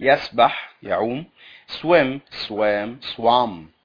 يسبح يعوم swim swam swam